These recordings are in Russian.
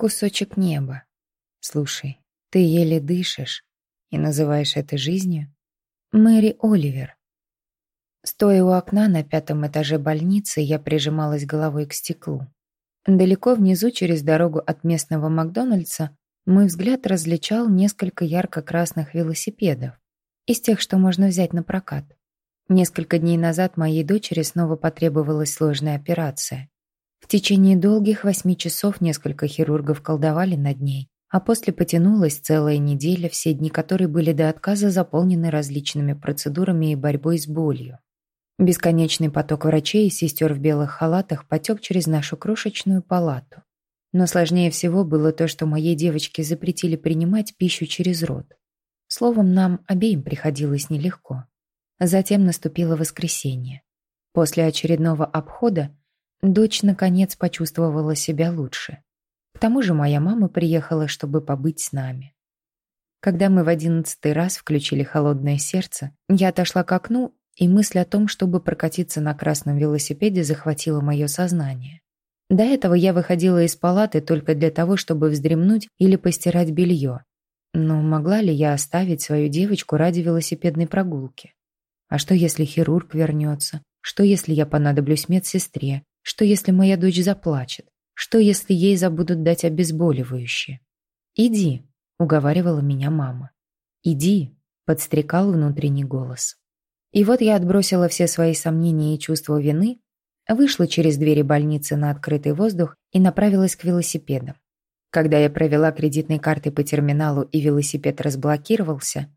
Кусочек неба. Слушай, ты еле дышишь и называешь это жизнью? Мэри Оливер. Стоя у окна на пятом этаже больницы, я прижималась головой к стеклу. Далеко внизу, через дорогу от местного Макдональдса, мой взгляд различал несколько ярко-красных велосипедов, из тех, что можно взять на прокат. Несколько дней назад моей дочери снова потребовалась сложная операция. В течение долгих восьми часов несколько хирургов колдовали над ней, а после потянулась целая неделя, все дни которой были до отказа заполнены различными процедурами и борьбой с болью. Бесконечный поток врачей и сестер в белых халатах потек через нашу крошечную палату. Но сложнее всего было то, что моей девочке запретили принимать пищу через рот. Словом, нам обеим приходилось нелегко. Затем наступило воскресенье. После очередного обхода дочь наконец почувствовала себя лучше. К тому же моя мама приехала, чтобы побыть с нами. Когда мы в одиннадцатый раз включили «Холодное сердце», я отошла к окну, и мысль о том, чтобы прокатиться на красном велосипеде, захватила мое сознание. До этого я выходила из палаты только для того, чтобы вздремнуть или постирать белье. Но могла ли я оставить свою девочку ради велосипедной прогулки? А что, если хирург вернется? Что, если я понадоблюсь медсестре? Что, если моя дочь заплачет? Что, если ей забудут дать обезболивающее? «Иди», — уговаривала меня мама. «Иди», — подстрекал внутренний голос. И вот я отбросила все свои сомнения и чувство вины, вышла через двери больницы на открытый воздух и направилась к велосипедам. Когда я провела кредитной картой по терминалу и велосипед разблокировался,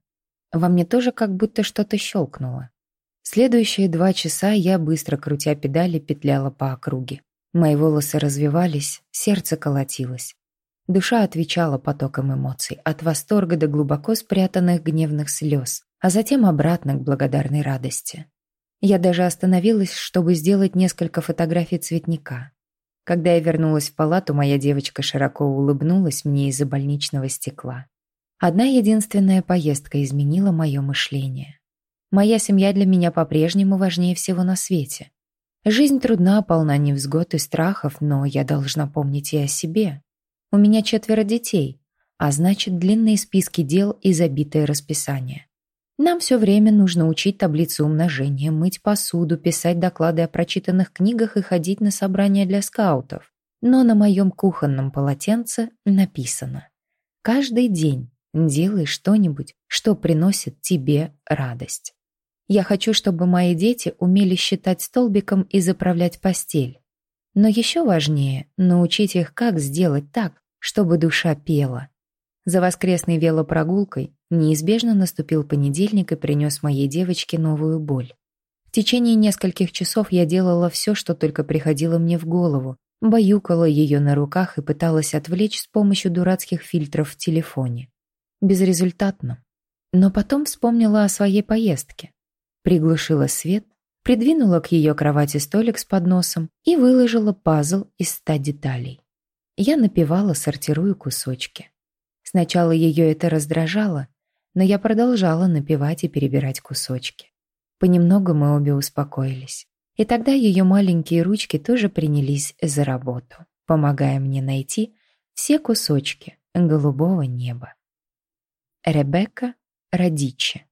во мне тоже как будто что-то щелкнуло. Следующие два часа я, быстро крутя педали, петляла по округе. Мои волосы развивались, сердце колотилось. Душа отвечала потоком эмоций, от восторга до глубоко спрятанных гневных слез, а затем обратно к благодарной радости. Я даже остановилась, чтобы сделать несколько фотографий цветника. Когда я вернулась в палату, моя девочка широко улыбнулась мне из-за больничного стекла. Одна единственная поездка изменила мое мышление. Моя семья для меня по-прежнему важнее всего на свете. Жизнь трудна, полна невзгод и страхов, но я должна помнить и о себе. У меня четверо детей, а значит, длинные списки дел и забитое расписание. Нам все время нужно учить таблицу умножения, мыть посуду, писать доклады о прочитанных книгах и ходить на собрания для скаутов. Но на моем кухонном полотенце написано «Каждый день делай что-нибудь, что приносит тебе радость». Я хочу, чтобы мои дети умели считать столбиком и заправлять постель. Но еще важнее — научить их, как сделать так, чтобы душа пела. За воскресной велопрогулкой неизбежно наступил понедельник и принес моей девочке новую боль. В течение нескольких часов я делала все, что только приходило мне в голову, баюкала ее на руках и пыталась отвлечь с помощью дурацких фильтров в телефоне. Безрезультатно. Но потом вспомнила о своей поездке приглушила свет, придвинула к ее кровати столик с подносом и выложила пазл из ста деталей. Я напевала, сортируя кусочки. Сначала ее это раздражало, но я продолжала напевать и перебирать кусочки. Понемногу мы обе успокоились. И тогда ее маленькие ручки тоже принялись за работу, помогая мне найти все кусочки голубого неба. Ребекка Радичи